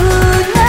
good night.